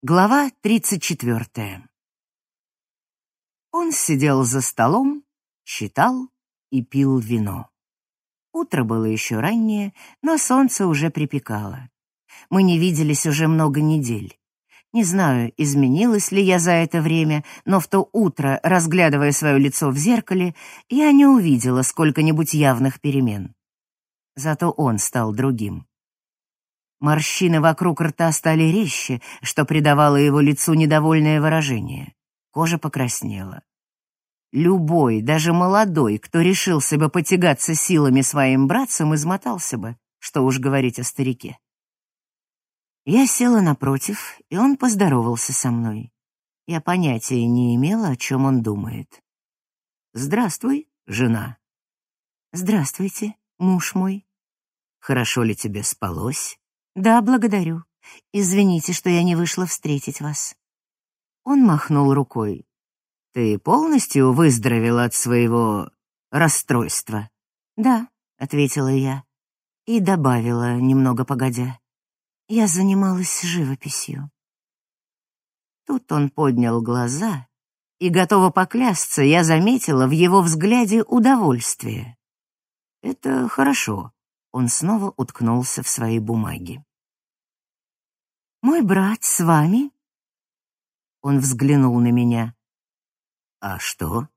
Глава 34. Он сидел за столом, читал и пил вино. Утро было еще раннее, но солнце уже припекало. Мы не виделись уже много недель. Не знаю, изменилась ли я за это время, но в то утро, разглядывая свое лицо в зеркале, я не увидела сколько-нибудь явных перемен. Зато он стал другим. Морщины вокруг рта стали резче, что придавало его лицу недовольное выражение. Кожа покраснела. Любой, даже молодой, кто решился бы потягаться силами своим братцем, измотался бы, что уж говорить о старике. Я села напротив, и он поздоровался со мной. Я понятия не имела, о чем он думает. «Здравствуй, жена». «Здравствуйте, муж мой». «Хорошо ли тебе спалось?» Да, благодарю. Извините, что я не вышла встретить вас. Он махнул рукой. Ты полностью выздоровела от своего расстройства? Да, ответила я и добавила немного погодя. Я занималась живописью. Тут он поднял глаза, и готова поклясться, я заметила в его взгляде удовольствие. Это хорошо. Он снова уткнулся в свои бумаги. Мой брат с вами? Он взглянул на меня. А что?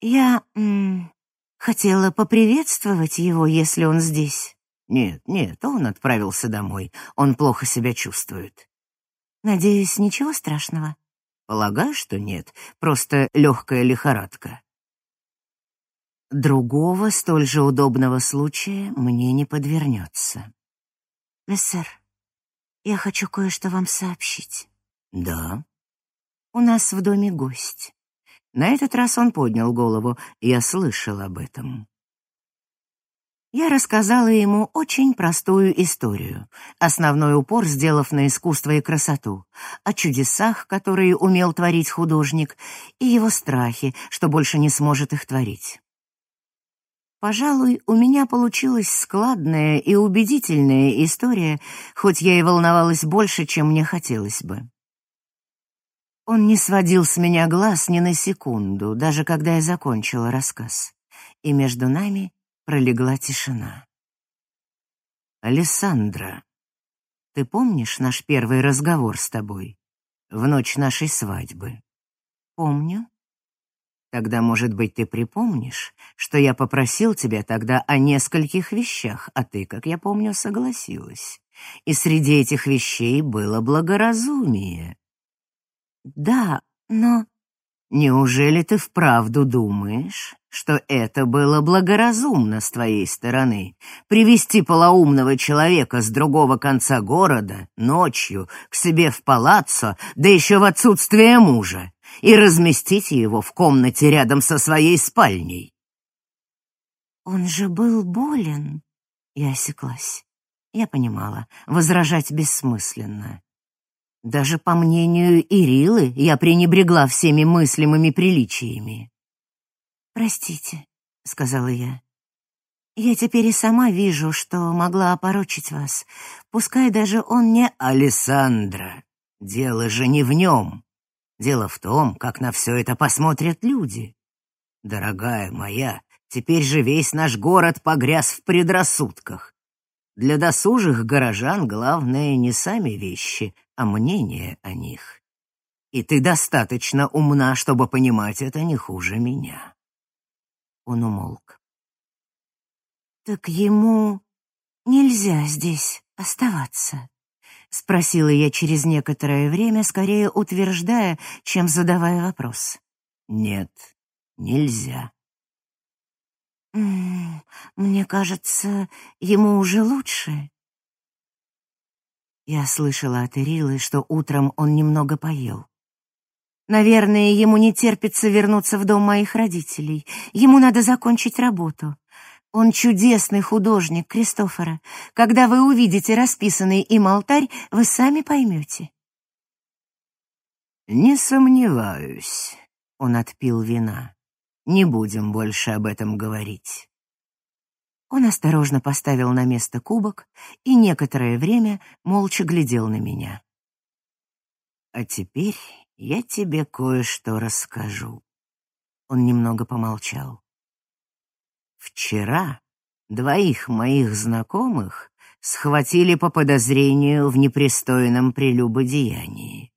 Я м, хотела поприветствовать его, если он здесь. Нет, нет, он отправился домой. Он плохо себя чувствует. Надеюсь, ничего страшного. Полагаю, что нет, просто легкая лихорадка. Другого столь же удобного случая мне не подвернется. Мессер, я хочу кое-что вам сообщить. Да. У нас в доме гость. На этот раз он поднял голову. Я слышал об этом. Я рассказала ему очень простую историю, основной упор сделав на искусство и красоту, о чудесах, которые умел творить художник, и его страхе, что больше не сможет их творить. Пожалуй, у меня получилась складная и убедительная история, хоть я и волновалась больше, чем мне хотелось бы. Он не сводил с меня глаз ни на секунду, даже когда я закончила рассказ, и между нами пролегла тишина. «Алессандра, ты помнишь наш первый разговор с тобой в ночь нашей свадьбы?» «Помню», Тогда, может быть, ты припомнишь, что я попросил тебя тогда о нескольких вещах, а ты, как я помню, согласилась. И среди этих вещей было благоразумие. Да, но... Неужели ты вправду думаешь, что это было благоразумно с твоей стороны привести полоумного человека с другого конца города ночью к себе в палаццо, да еще в отсутствие мужа, и разместите его в комнате рядом со своей спальней. Он же был болен. Я осеклась. Я понимала, возражать бессмысленно. Даже по мнению Ирилы я пренебрегла всеми мыслимыми приличиями. «Простите», — сказала я. «Я теперь и сама вижу, что могла опорочить вас, пускай даже он не...» «Алессандра, дело же не в нем. Дело в том, как на все это посмотрят люди. Дорогая моя, теперь же весь наш город погряз в предрассудках. Для досужих горожан главное не сами вещи, а мнение о них. И ты достаточно умна, чтобы понимать это не хуже меня. Он умолк. Так ему нельзя здесь оставаться. — спросила я через некоторое время, скорее утверждая, чем задавая вопрос. «Нет, нельзя». «Мне кажется, ему уже лучше». Я слышала от Ирилы, что утром он немного поел. Наверное, ему не терпится вернуться в дом моих родителей. Ему надо закончить работу. Он чудесный художник, Кристофора. Когда вы увидите расписанный им алтарь, вы сами поймете. Не сомневаюсь. Он отпил вина. Не будем больше об этом говорить. Он осторожно поставил на место кубок и некоторое время молча глядел на меня. А теперь я тебе кое-что расскажу. Он немного помолчал. Вчера двоих моих знакомых схватили по подозрению в непристойном прелюбодеянии.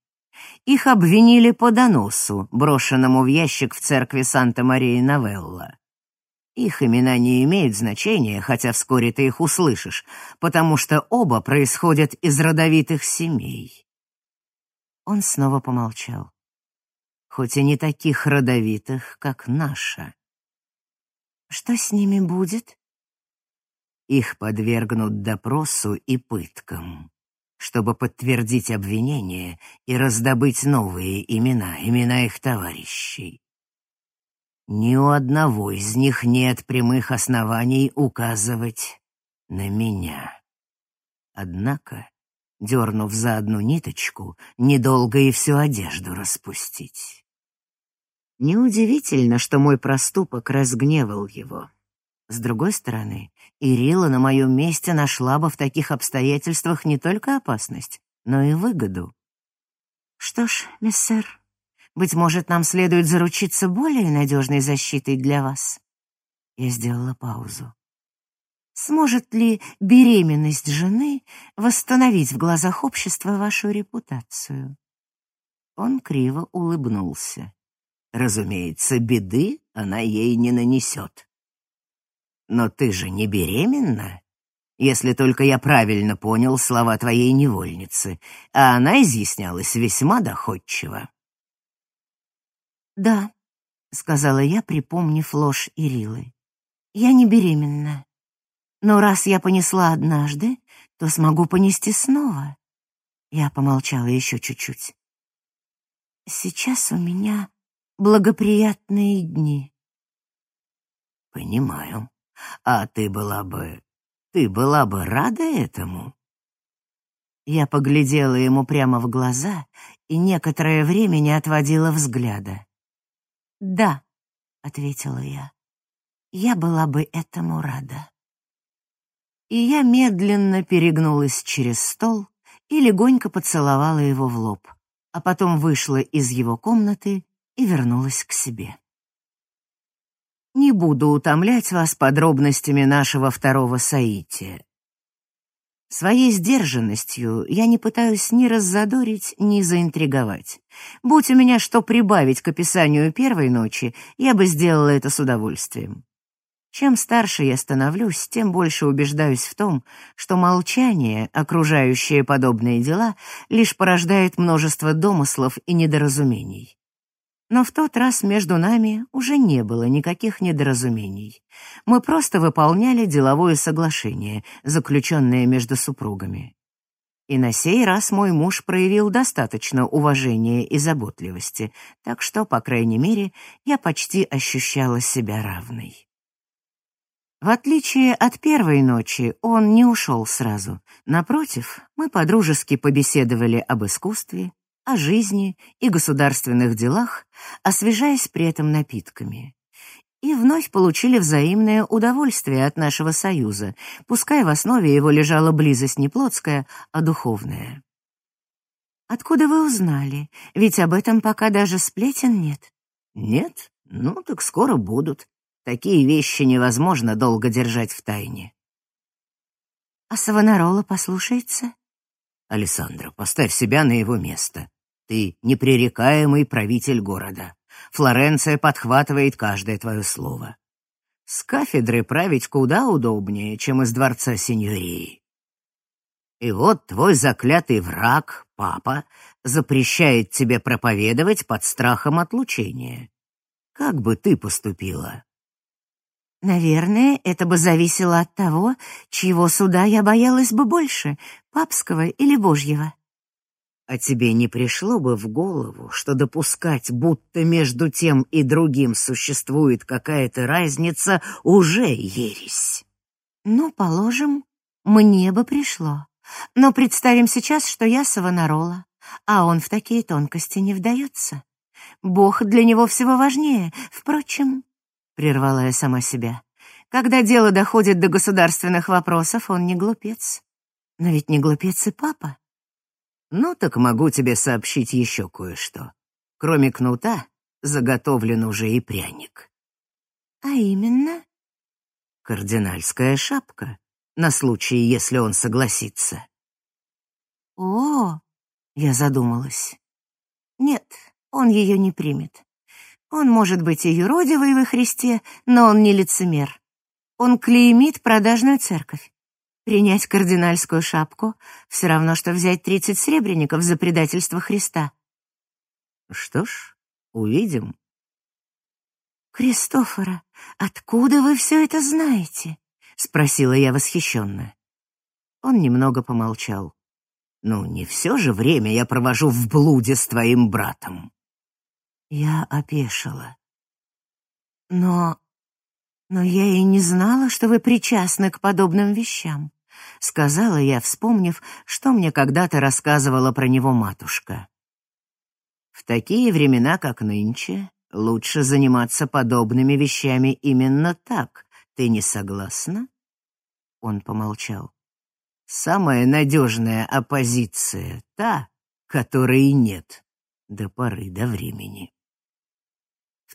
Их обвинили по доносу, брошенному в ящик в церкви Санта-Мария-Новелла. Их имена не имеют значения, хотя вскоре ты их услышишь, потому что оба происходят из родовитых семей. Он снова помолчал. Хоть и не таких родовитых, как наша. Что с ними будет? Их подвергнут допросу и пыткам, чтобы подтвердить обвинение и раздобыть новые имена, имена их товарищей. Ни у одного из них нет прямых оснований указывать на меня. Однако дернув за одну ниточку, недолго и всю одежду распустить. Неудивительно, что мой проступок разгневал его. С другой стороны, Ирила на моем месте нашла бы в таких обстоятельствах не только опасность, но и выгоду. Что ж, миссер, быть может, нам следует заручиться более надежной защитой для вас. Я сделала паузу. Сможет ли беременность жены восстановить в глазах общества вашу репутацию? Он криво улыбнулся. Разумеется, беды она ей не нанесет. Но ты же не беременна, если только я правильно понял слова твоей невольницы, а она изъяснялась весьма доходчиво. «Да», — сказала я, припомнив ложь Ирилы. «Я не беременна. Но раз я понесла однажды, то смогу понести снова. Я помолчала еще чуть-чуть. Сейчас у меня благоприятные дни. Понимаю. А ты была бы... Ты была бы рада этому? Я поглядела ему прямо в глаза и некоторое время не отводила взгляда. «Да», — ответила я, — «я была бы этому рада» и я медленно перегнулась через стол и легонько поцеловала его в лоб, а потом вышла из его комнаты и вернулась к себе. Не буду утомлять вас подробностями нашего второго соития. Своей сдержанностью я не пытаюсь ни раззадорить, ни заинтриговать. Будь у меня что прибавить к описанию первой ночи, я бы сделала это с удовольствием. Чем старше я становлюсь, тем больше убеждаюсь в том, что молчание, окружающее подобные дела, лишь порождает множество домыслов и недоразумений. Но в тот раз между нами уже не было никаких недоразумений. Мы просто выполняли деловое соглашение, заключенное между супругами. И на сей раз мой муж проявил достаточно уважения и заботливости, так что, по крайней мере, я почти ощущала себя равной. В отличие от первой ночи, он не ушел сразу. Напротив, мы подружески побеседовали об искусстве, о жизни и государственных делах, освежаясь при этом напитками. И вновь получили взаимное удовольствие от нашего союза, пускай в основе его лежала близость не плотская, а духовная. «Откуда вы узнали? Ведь об этом пока даже сплетен нет». «Нет? Ну, так скоро будут. Такие вещи невозможно долго держать в тайне. А Савонарола послушается? Александра, поставь себя на его место. Ты непререкаемый правитель города. Флоренция подхватывает каждое твое слово. С кафедры править куда удобнее, чем из дворца сеньории. И вот твой заклятый враг, папа, запрещает тебе проповедовать под страхом отлучения. Как бы ты поступила? Наверное, это бы зависело от того, чьего суда я боялась бы больше, папского или божьего. А тебе не пришло бы в голову, что допускать, будто между тем и другим существует какая-то разница, уже ересь? Ну, положим, мне бы пришло. Но представим сейчас, что я Савонарола, а он в такие тонкости не вдается. Бог для него всего важнее. Впрочем, прервала я сама себя. Когда дело доходит до государственных вопросов, он не глупец. Но ведь не глупец и папа. Ну, так могу тебе сообщить еще кое-что. Кроме кнута, заготовлен уже и пряник. А именно? Кардинальская шапка, на случай, если он согласится. О, я задумалась. Нет, он ее не примет. Он может быть и юродивый во Христе, но он не лицемер. Он клеймит продажную церковь. Принять кардинальскую шапку — все равно, что взять тридцать сребреников за предательство Христа. Что ж, увидим. «Кристофора, откуда вы все это знаете?» — спросила я восхищенно. Он немного помолчал. «Ну, не все же время я провожу в блуде с твоим братом». Я опешила. «Но... но я и не знала, что вы причастны к подобным вещам», — сказала я, вспомнив, что мне когда-то рассказывала про него матушка. «В такие времена, как нынче, лучше заниматься подобными вещами именно так. Ты не согласна?» Он помолчал. «Самая надежная оппозиция — та, которой нет до поры до времени».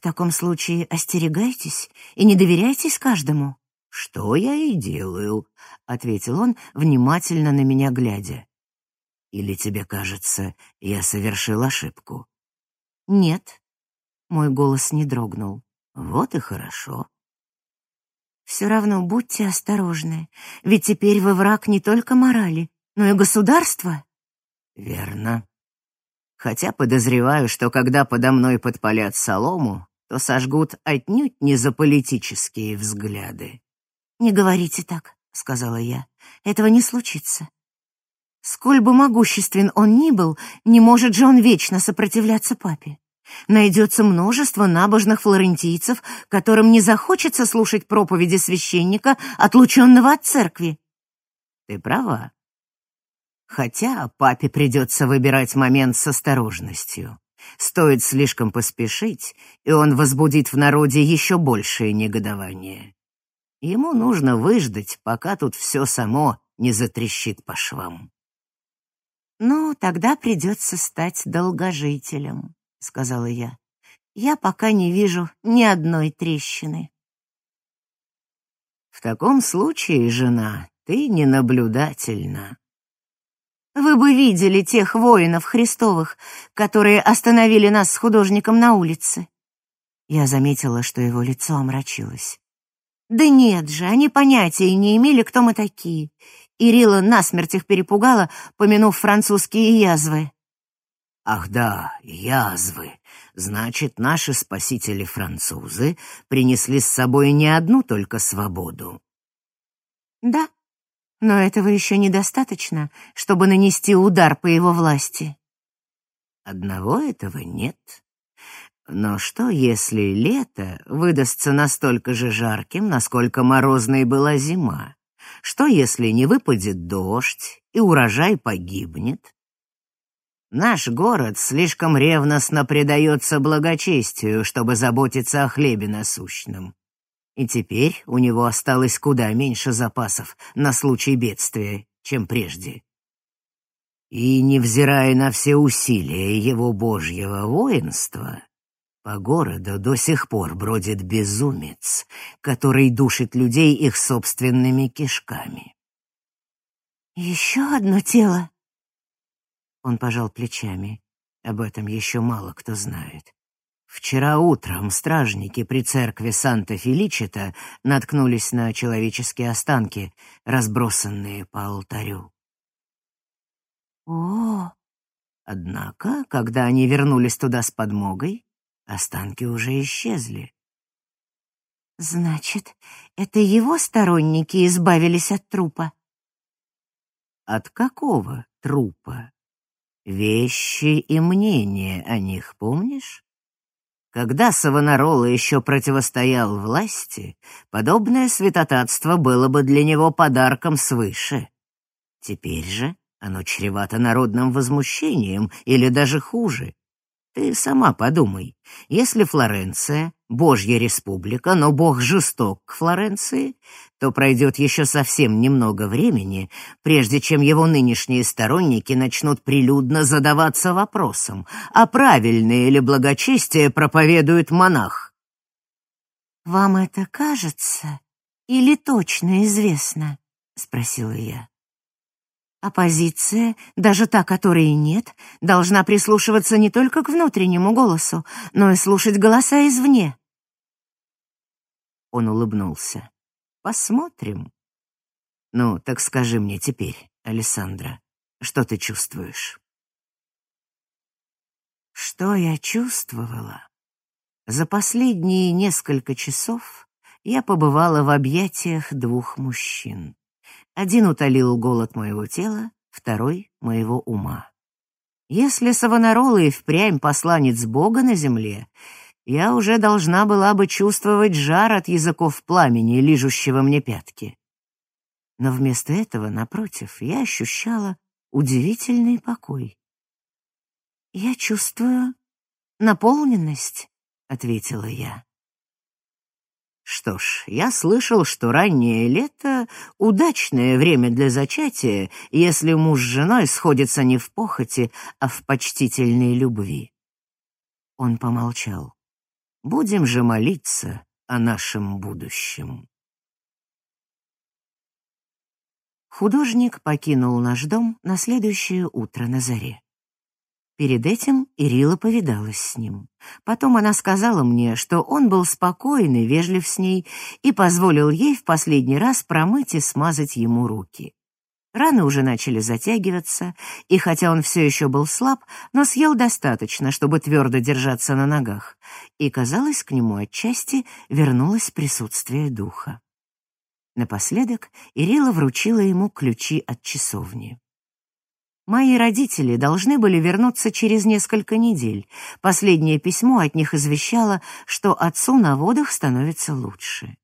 В таком случае остерегайтесь и не доверяйтесь каждому. Что я и делаю, ответил он, внимательно на меня глядя. Или тебе кажется, я совершил ошибку? Нет. Мой голос не дрогнул. Вот и хорошо. Все равно будьте осторожны, ведь теперь вы враг не только морали, но и государства. Верно. Хотя подозреваю, что когда подо мной подпалят солому, то сожгут отнюдь не за политические взгляды. «Не говорите так», — сказала я. «Этого не случится. Сколь бы могуществен он ни был, не может же он вечно сопротивляться папе. Найдется множество набожных флорентийцев, которым не захочется слушать проповеди священника, отлученного от церкви. Ты права. Хотя папе придется выбирать момент с осторожностью. Стоит слишком поспешить, и он возбудит в народе еще большее негодование. Ему нужно выждать, пока тут все само не затрещит по швам. «Ну, тогда придется стать долгожителем», — сказала я. «Я пока не вижу ни одной трещины». «В таком случае, жена, ты ненаблюдательна», вы бы видели тех воинов Христовых, которые остановили нас с художником на улице. Я заметила, что его лицо омрачилось. Да нет же, они понятия не имели, кто мы такие. Ирила насмерть их перепугала, помянув французские язвы. Ах да, язвы. Значит, наши спасители-французы принесли с собой не одну только свободу. Да, но этого еще недостаточно, чтобы нанести удар по его власти. Одного этого нет. Но что, если лето выдастся настолько же жарким, насколько морозной была зима? Что, если не выпадет дождь, и урожай погибнет? Наш город слишком ревностно предается благочестию, чтобы заботиться о хлебе насущном. И теперь у него осталось куда меньше запасов на случай бедствия, чем прежде. И, невзирая на все усилия его божьего воинства, по городу до сих пор бродит безумец, который душит людей их собственными кишками. «Еще одно тело?» Он пожал плечами. Об этом еще мало кто знает. Вчера утром стражники при церкви Санта-Феличита наткнулись на человеческие останки, разбросанные по алтарю. О! Однако, когда они вернулись туда с подмогой, останки уже исчезли. Значит, это его сторонники избавились от трупа? От какого трупа? Вещи и мнения о них помнишь? Когда Савонарола еще противостоял власти, подобное святотатство было бы для него подарком свыше. Теперь же оно чревато народным возмущением или даже хуже. Ты сама подумай, если Флоренция — Божья республика, но Бог жесток к Флоренции, то пройдет еще совсем немного времени, прежде чем его нынешние сторонники начнут прилюдно задаваться вопросом, а правильное ли благочестие проповедует монах. «Вам это кажется или точно известно?» — спросила я. Оппозиция, даже та, которой нет, должна прислушиваться не только к внутреннему голосу, но и слушать голоса извне. Он улыбнулся. Посмотрим. Ну, так скажи мне теперь, Александра, что ты чувствуешь? Что я чувствовала? За последние несколько часов я побывала в объятиях двух мужчин. Один утолил голод моего тела, второй — моего ума. Если Савонарола и впрямь посланец Бога на земле, я уже должна была бы чувствовать жар от языков пламени, лижущего мне пятки. Но вместо этого, напротив, я ощущала удивительный покой. «Я чувствую наполненность», — ответила я. Что ж, я слышал, что раннее лето — удачное время для зачатия, если муж с женой сходятся не в похоти, а в почтительной любви. Он помолчал. Будем же молиться о нашем будущем. Художник покинул наш дом на следующее утро на заре. Перед этим Ирила повидалась с ним. Потом она сказала мне, что он был спокойный, вежлив с ней и позволил ей в последний раз промыть и смазать ему руки. Раны уже начали затягиваться, и хотя он все еще был слаб, но съел достаточно, чтобы твердо держаться на ногах, и, казалось, к нему отчасти вернулось присутствие духа. Напоследок Ирила вручила ему ключи от часовни. Мои родители должны были вернуться через несколько недель. Последнее письмо от них извещало, что отцу на водах становится лучше.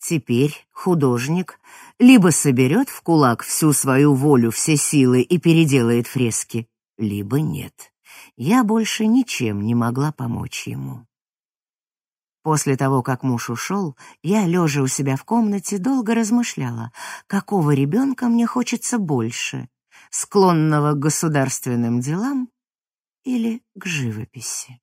Теперь художник либо соберет в кулак всю свою волю, все силы и переделает фрески, либо нет. Я больше ничем не могла помочь ему. После того, как муж ушел, я, лежа у себя в комнате, долго размышляла, какого ребенка мне хочется больше склонного к государственным делам или к живописи.